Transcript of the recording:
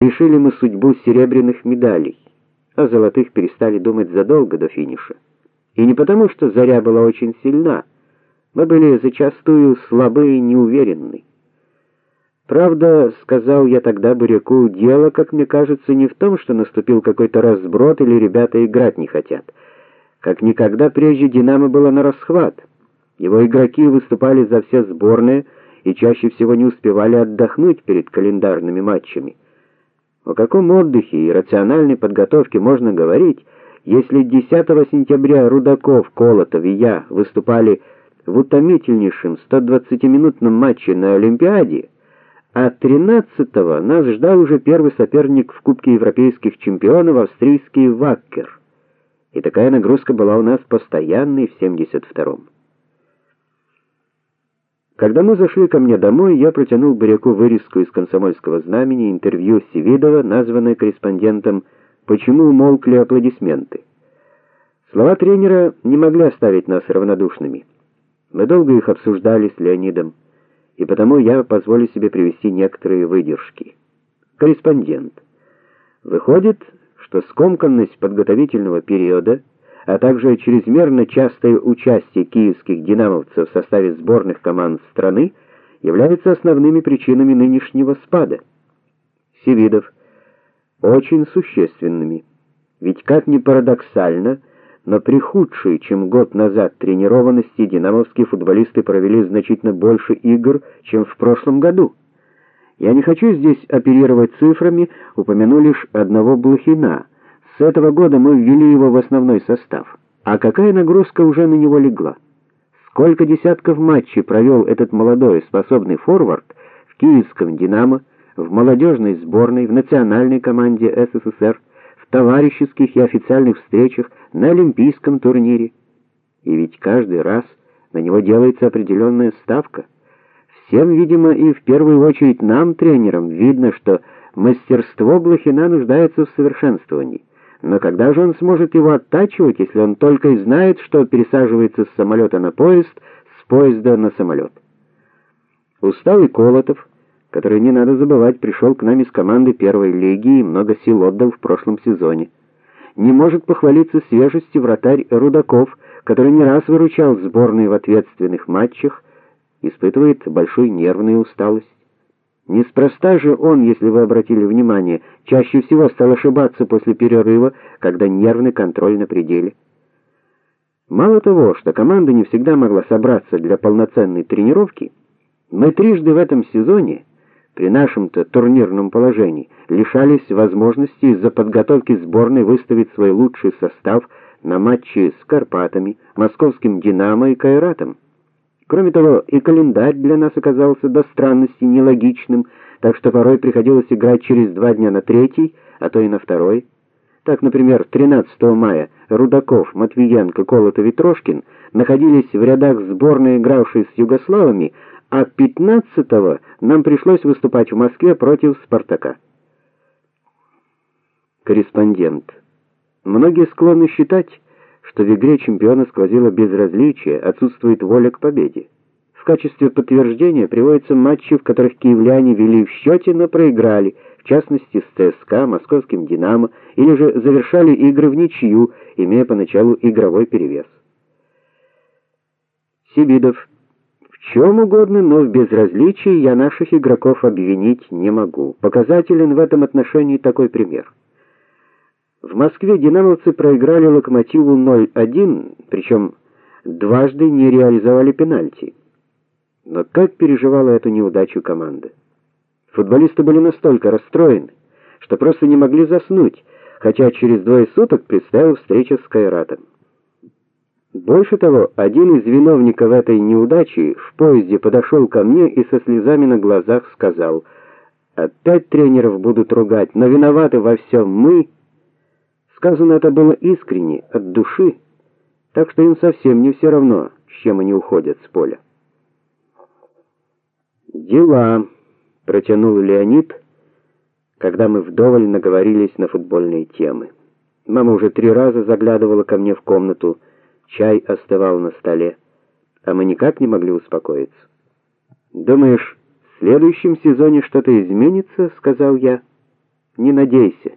Решили мы судьбу серебряных медалей, а золотых перестали думать задолго до финиша. И не потому, что заря была очень сильна, мы были зачастую слабы и неуверенны. Правда, сказал я тогда Буряку, дело, как мне кажется, не в том, что наступил какой-то разброд или ребята играть не хотят. Как никогда прежде Динамо было на расхват. Его игроки выступали за все сборные и чаще всего не успевали отдохнуть перед календарными матчами. О каком отдыхе и рациональной подготовке можно говорить, если 10 сентября Рудаков, Колотов и я выступали в утомительнейшем 120-минутном матче на Олимпиаде, а 13-го нас ждал уже первый соперник в Кубке европейских чемпионов австрийский Ваккер. И такая нагрузка была у нас постоянной в 72-м. Когда мы зашли ко мне домой, я протянул Буряку вырезку из Комсомольского знамени интервью Севидова, названное корреспондентом «Почему умолкли аплодисменты?». Слова тренера не могли оставить нас равнодушными. Мы долго их обсуждали с Леонидом, и потому я позволю себе привести некоторые выдержки. Корреспондент. Выходит, что скомканность подготовительного периода а также чрезмерно частое участие киевских динамовцев в составе сборных команд страны являются основными причинами нынешнего спада. Севидов очень существенными. Ведь как ни парадоксально, но при худшей, чем год назад тренированности динамовские футболисты провели значительно больше игр, чем в прошлом году. Я не хочу здесь оперировать цифрами, упомяну лишь одного Блохина – с этого года мы ввели его в основной состав. А какая нагрузка уже на него легла? Сколько десятков матчей провел этот молодой способный форвард в киевском Динамо, в молодежной сборной, в национальной команде СССР, в товарищеских и официальных встречах, на олимпийском турнире. И ведь каждый раз на него делается определенная ставка. Всем, видимо, и в первую очередь нам, тренерам, видно, что мастерство Блохина нуждается в совершенствовании. Но когда же он сможет его оттачивать, если он только и знает, что пересаживается с самолета на поезд, с поезда на самолет? Усталый Колотов, который, не надо забывать, пришел к нам из команды первой лиги и много сил отдал в прошлом сезоне. Не может похвалиться свежестью вратарь Рудаков, который не раз выручал сборную в ответственных матчах, испытывает большую нервную усталость. Неспроста же он, если вы обратили внимание, чаще всего стал ошибаться после перерыва, когда нервный контроль на пределе. Мало того, что команда не всегда могла собраться для полноценной тренировки, мы трижды в этом сезоне при нашем-то турнирном положении лишались возможности из-за подготовки сборной выставить свой лучший состав на матчи с Карпатами, Московским Динамо и Кайратом. Кроме того, и календарь для нас оказался до странности нелогичным, так что порой приходилось играть через два дня на третий, а то и на второй. Так, например, 13 мая Рудаков, Матвиенко, Колотов и Трошкин находились в рядах сборной, игравшей с югославами, а 15-го нам пришлось выступать в Москве против Спартака. Корреспондент. Многие склонны считать, что в игре чемпиона сквозило безразличие, отсутствует воля к победе. В качестве подтверждения приводятся матчи, в которых киевляне вели в счете, но проиграли, в частности с ЦСКА, Московским Динамо, или же завершали игры в ничью, имея поначалу игровой перевес. Сибидов. В чем угодно, но в безразличии я наших игроков обвинить не могу. Показателен в этом отношении такой пример. В Москве динамовцы проиграли Локомотиву 0:1, причем дважды не реализовали пенальти. Но как переживала эту неудачу команда? Футболисты были настолько расстроены, что просто не могли заснуть, хотя через двое суток предстояла встреча с Кайратом. Больше того, один из виновников этой неудачи в поезде подошел ко мне и со слезами на глазах сказал: "Опять тренеров будут ругать, но виноваты во всем мы". Сказано это было искренне, от души, так что им совсем не все равно, с чем они уходят с поля. Дела, протянул Леонид, когда мы вдоволь наговорились на футбольные темы. Мама уже три раза заглядывала ко мне в комнату, чай остывал на столе, а мы никак не могли успокоиться. Думаешь, в следующем сезоне что-то изменится, сказал я. Не надейся.